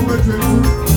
Come and